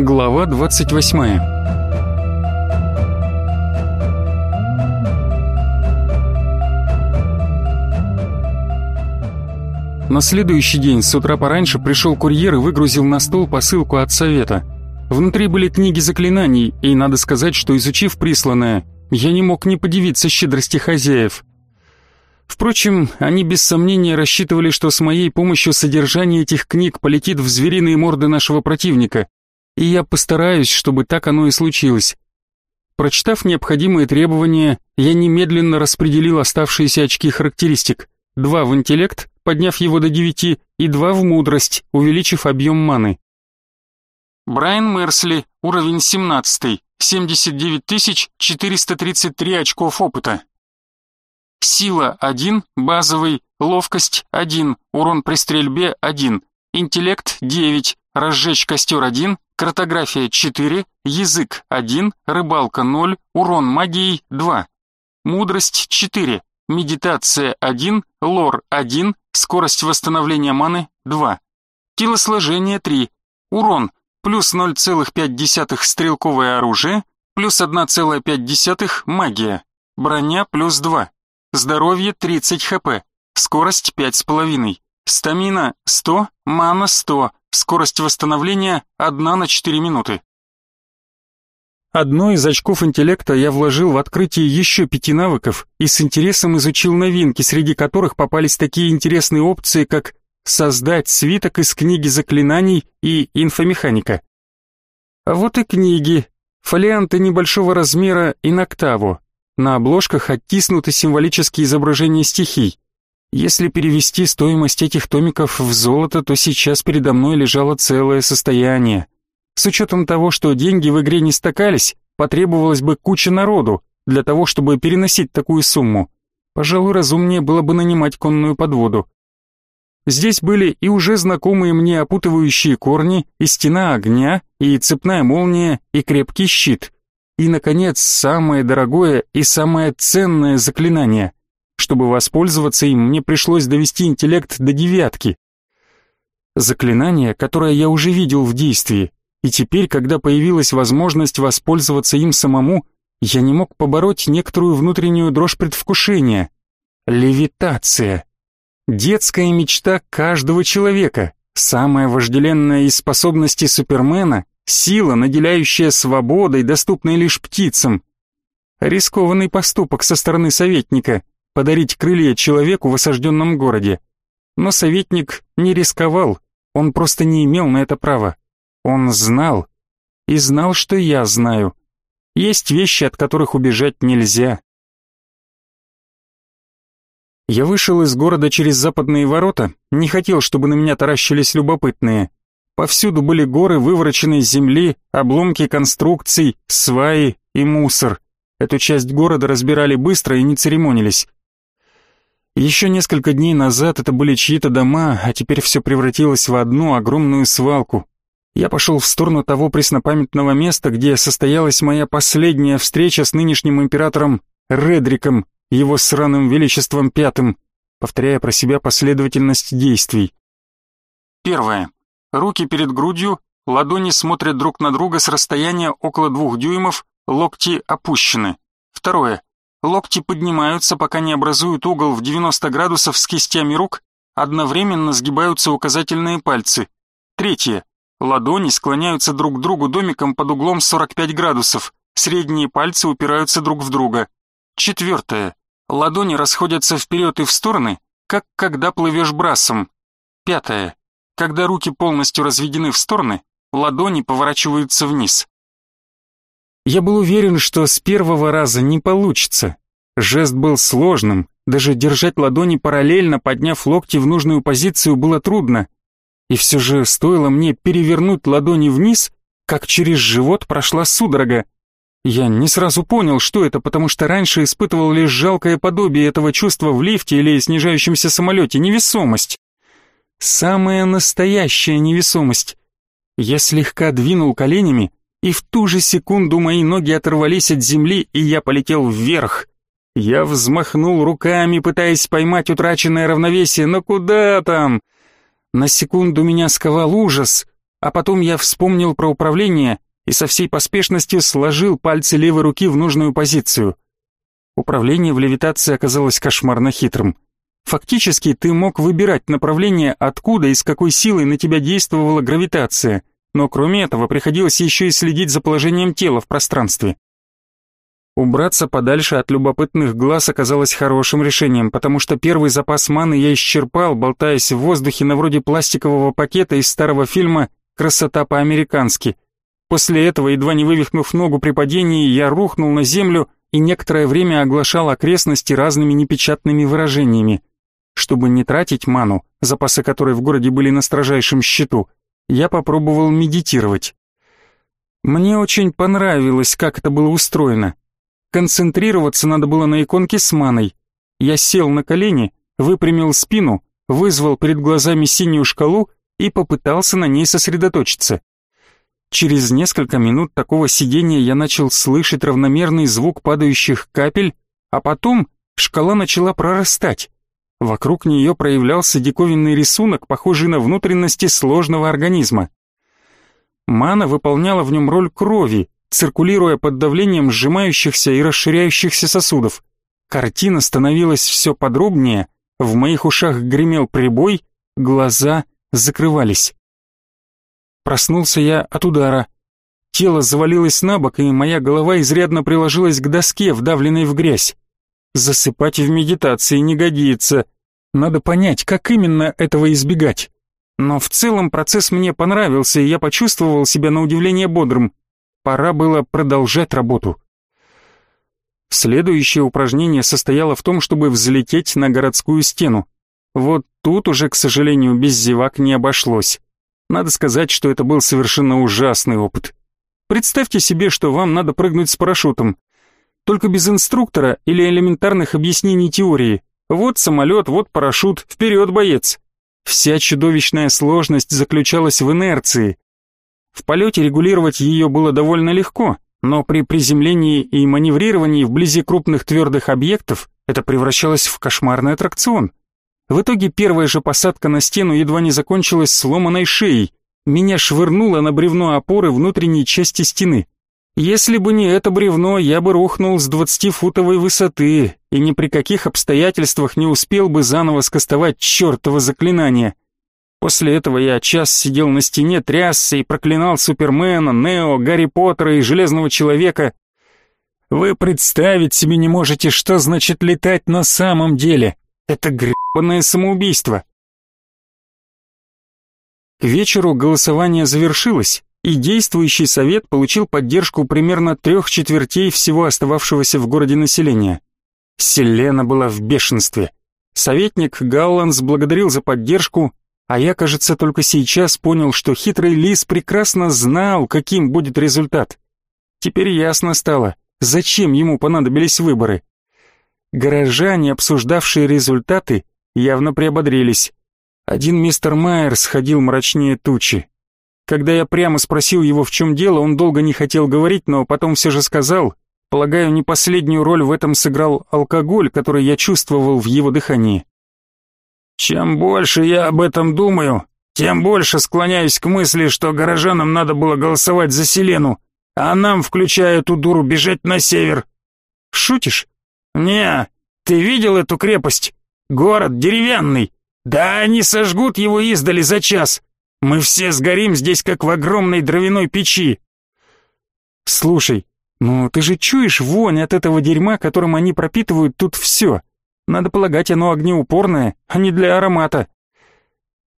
Глава 28 На следующий день с утра пораньше пришел курьер и выгрузил на стол посылку от совета. Внутри были книги заклинаний, и надо сказать, что изучив присланное, я не мог не подивиться щедрости хозяев. Впрочем, они без сомнения рассчитывали, что с моей помощью содержание этих книг полетит в звериные морды нашего противника, и я постараюсь, чтобы так оно и случилось. Прочитав необходимые требования, я немедленно распределил оставшиеся очки характеристик. Два в интеллект, подняв его до девяти, и два в мудрость, увеличив объем маны. Брайан Мерсли, уровень 17, 79 433 очков опыта. Сила 1, базовый, ловкость 1, урон при стрельбе 1, интеллект 9, разжечь костер 1, картография 4, язык 1, рыбалка 0, урон магией 2, мудрость 4, медитация 1, лор 1, скорость восстановления маны 2, телосложение 3, урон плюс 0,5 стрелковое оружие, плюс 1,5 магия, броня плюс 2, здоровье 30 хп, скорость 5,5, стамина 100, мана 100, скорость восстановления 1 на 4 минуты. Одно из очков интеллекта я вложил в открытие еще пяти навыков и с интересом изучил новинки, среди которых попались такие интересные опции, как создать свиток из книги заклинаний и инфомеханика. А вот и книги, фолианты небольшого размера и на октаву. На обложках оттиснуты символические изображения стихий. Если перевести стоимость этих томиков в золото, то сейчас передо мной лежало целое состояние. С учетом того, что деньги в игре не стакались, потребовалось бы куча народу для того, чтобы переносить такую сумму. Пожалуй, разумнее было бы нанимать конную подводу. Здесь были и уже знакомые мне опутывающие корни, и стена огня, и цепная молния, и крепкий щит. И, наконец, самое дорогое и самое ценное заклинание. Чтобы воспользоваться им, мне пришлось довести интеллект до девятки. Заклинание, которое я уже видел в действии, и теперь, когда появилась возможность воспользоваться им самому, я не мог побороть некоторую внутреннюю дрожь предвкушения. Левитация. Детская мечта каждого человека, самая вожделенная из способностей Супермена, сила, наделяющая свободой, доступной лишь птицам. Рискованный поступок со стороны советника — подарить крылья человеку в осажденном городе. Но советник не рисковал, он просто не имел на это права. Он знал. И знал, что я знаю. Есть вещи, от которых убежать нельзя. Я вышел из города через западные ворота, не хотел, чтобы на меня таращились любопытные. Повсюду были горы вывороченной земли, обломки конструкций, сваи и мусор. Эту часть города разбирали быстро и не церемонились. Еще несколько дней назад это были чьи-то дома, а теперь все превратилось в одну огромную свалку. Я пошел в сторону того преснопамятного места, где состоялась моя последняя встреча с нынешним императором Редриком, его сраным величеством пятым, повторяя про себя последовательность действий. Первое. Руки перед грудью, ладони смотрят друг на друга с расстояния около двух дюймов, локти опущены. Второе. Локти поднимаются, пока не образуют угол в 90 градусов с кистями рук, одновременно сгибаются указательные пальцы. Третье. Ладони склоняются друг к другу домиком под углом 45 градусов, средние пальцы упираются друг в друга. Четвертое. Ладони расходятся вперед и в стороны, как когда плывешь брасом. Пятое. Когда руки полностью разведены в стороны, ладони поворачиваются вниз. Я был уверен, что с первого раза не получится. Жест был сложным, даже держать ладони параллельно, подняв локти в нужную позицию, было трудно. И все же стоило мне перевернуть ладони вниз, как через живот прошла судорога. Я не сразу понял, что это, потому что раньше испытывал лишь жалкое подобие этого чувства в лифте или снижающемся самолете, невесомость. Самая настоящая невесомость. Я слегка двинул коленями, и в ту же секунду мои ноги оторвались от земли, и я полетел вверх. Я взмахнул руками, пытаясь поймать утраченное равновесие, но куда там? На секунду меня сковал ужас, А потом я вспомнил про управление и со всей поспешностью сложил пальцы левой руки в нужную позицию. Управление в левитации оказалось кошмарно хитрым. Фактически ты мог выбирать направление, откуда и с какой силой на тебя действовала гравитация, но кроме этого приходилось еще и следить за положением тела в пространстве. Убраться подальше от любопытных глаз оказалось хорошим решением, потому что первый запас маны я исчерпал, болтаясь в воздухе на вроде пластикового пакета из старого фильма «Красота по-американски». После этого, едва не вывихнув ногу при падении, я рухнул на землю и некоторое время оглашал окрестности разными непечатными выражениями. Чтобы не тратить ману, запасы которой в городе были на строжайшем счету, я попробовал медитировать. Мне очень понравилось, как это было устроено. Концентрироваться надо было на иконке с маной. Я сел на колени, выпрямил спину, вызвал перед глазами синюю шкалу и попытался на ней сосредоточиться. Через несколько минут такого сидения я начал слышать равномерный звук падающих капель, а потом шкала начала прорастать. Вокруг нее проявлялся диковинный рисунок, похожий на внутренности сложного организма. Мана выполняла в нем роль крови, циркулируя под давлением сжимающихся и расширяющихся сосудов. Картина становилась все подробнее, в моих ушах гремел прибой, глаза закрывались. Проснулся я от удара. Тело завалилось на бок, и моя голова изрядно приложилась к доске, вдавленной в грязь. Засыпать в медитации не годится. Надо понять, как именно этого избегать. Но в целом процесс мне понравился, и я почувствовал себя на удивление бодрым пора было продолжать работу. Следующее упражнение состояло в том, чтобы взлететь на городскую стену. Вот тут уже, к сожалению, без зевак не обошлось. Надо сказать, что это был совершенно ужасный опыт. Представьте себе, что вам надо прыгнуть с парашютом. Только без инструктора или элементарных объяснений теории. Вот самолет, вот парашют, вперед, боец. Вся чудовищная сложность заключалась в инерции. В полете регулировать ее было довольно легко, но при приземлении и маневрировании вблизи крупных твердых объектов это превращалось в кошмарный аттракцион. В итоге первая же посадка на стену едва не закончилась сломанной шеей. Меня швырнуло на бревно опоры внутренней части стены. Если бы не это бревно, я бы рухнул с двадцатифутовой высоты и ни при каких обстоятельствах не успел бы заново скостовать чертово заклинание. После этого я час сидел на стене, трясся и проклинал Супермена, Нео, Гарри Поттера и Железного Человека. Вы представить себе не можете, что значит летать на самом деле. Это гребаное самоубийство. К вечеру голосование завершилось, и действующий совет получил поддержку примерно трех четвертей всего остававшегося в городе населения. Селена была в бешенстве. Советник Галланс благодарил за поддержку, а я, кажется, только сейчас понял, что хитрый лис прекрасно знал, каким будет результат. Теперь ясно стало, зачем ему понадобились выборы. Горожане, обсуждавшие результаты, явно приободрились. Один мистер Майер сходил мрачнее тучи. Когда я прямо спросил его, в чем дело, он долго не хотел говорить, но потом все же сказал, полагаю, не последнюю роль в этом сыграл алкоголь, который я чувствовал в его дыхании. Чем больше я об этом думаю, тем больше склоняюсь к мысли, что горожанам надо было голосовать за Селену, а нам, включая эту дуру, бежать на север. Шутишь? Не, ты видел эту крепость? Город деревянный. Да они сожгут его издали за час. Мы все сгорим здесь, как в огромной дровяной печи. Слушай, ну ты же чуешь вонь от этого дерьма, которым они пропитывают тут все. Надо полагать, оно огнеупорное, а не для аромата.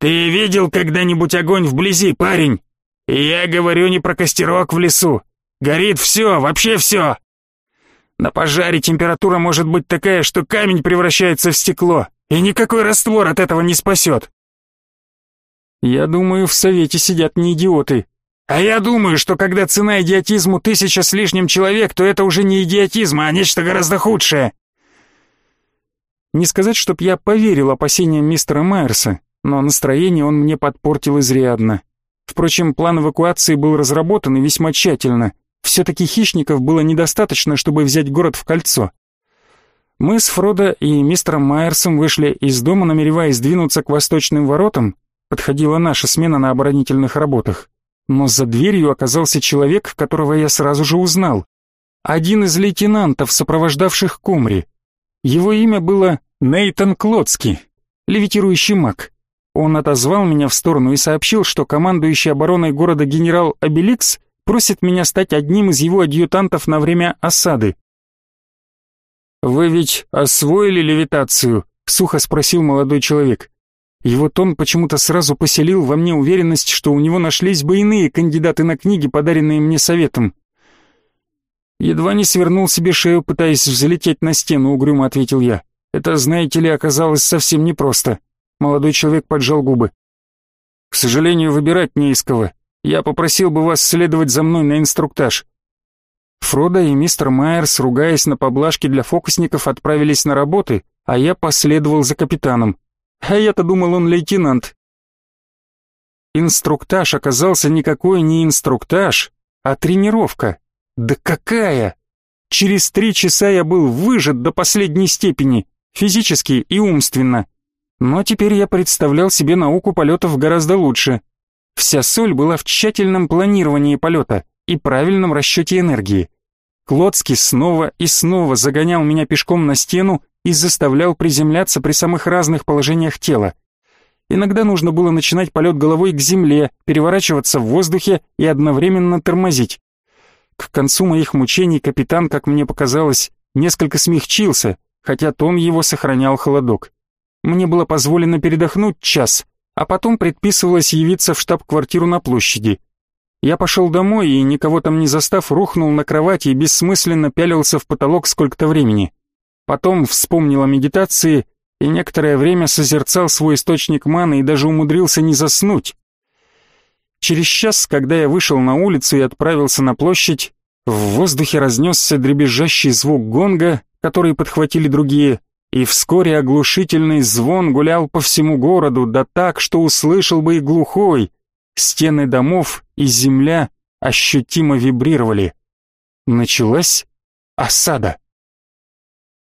Ты видел когда-нибудь огонь вблизи, парень? Я говорю не про костерок в лесу. Горит все, вообще все. На пожаре температура может быть такая, что камень превращается в стекло, и никакой раствор от этого не спасет. Я думаю, в совете сидят не идиоты. А я думаю, что когда цена идиотизму тысяча с лишним человек, то это уже не идиотизм, а нечто гораздо худшее. Не сказать, чтоб я поверил опасениям мистера Майерса, но настроение он мне подпортил изрядно. Впрочем, план эвакуации был разработан и весьма тщательно. Все-таки хищников было недостаточно, чтобы взять город в кольцо. Мы с Фродо и мистером Майерсом вышли из дома, намереваясь двинуться к восточным воротам, подходила наша смена на оборонительных работах. Но за дверью оказался человек, которого я сразу же узнал. Один из лейтенантов, сопровождавших Кумри. Его имя было Нейтан Клоцкий, левитирующий маг. Он отозвал меня в сторону и сообщил, что командующий обороной города генерал Обеликс просит меня стать одним из его адъютантов на время осады. «Вы ведь освоили левитацию?» — сухо спросил молодой человек. Его тон почему-то сразу поселил во мне уверенность, что у него нашлись бы иные кандидаты на книги, подаренные мне советом. Едва не свернул себе шею, пытаясь взлететь на стену, угрюмо ответил я. Это, знаете ли, оказалось совсем непросто. Молодой человек поджал губы. К сожалению, выбирать не из кого. Я попросил бы вас следовать за мной на инструктаж. Фродо и мистер Майерс, ругаясь на поблажки для фокусников, отправились на работы, а я последовал за капитаном. А я-то думал, он лейтенант. Инструктаж оказался никакой не инструктаж, а тренировка. Да какая! Через три часа я был выжат до последней степени, физически и умственно. Но теперь я представлял себе науку полетов гораздо лучше. Вся соль была в тщательном планировании полета и правильном расчете энергии. Клоцкий снова и снова загонял меня пешком на стену и заставлял приземляться при самых разных положениях тела. Иногда нужно было начинать полет головой к земле, переворачиваться в воздухе и одновременно тормозить. К концу моих мучений капитан, как мне показалось, несколько смягчился, хотя тон его сохранял холодок. Мне было позволено передохнуть час, а потом предписывалось явиться в штаб-квартиру на площади. Я пошел домой и, никого там не застав, рухнул на кровати и бессмысленно пялился в потолок сколько-то времени. Потом вспомнил о медитации и некоторое время созерцал свой источник маны и даже умудрился не заснуть. Через час, когда я вышел на улицу и отправился на площадь, в воздухе разнесся дребезжащий звук гонга, который подхватили другие, и вскоре оглушительный звон гулял по всему городу, да так, что услышал бы и глухой. Стены домов и земля ощутимо вибрировали. Началась осада.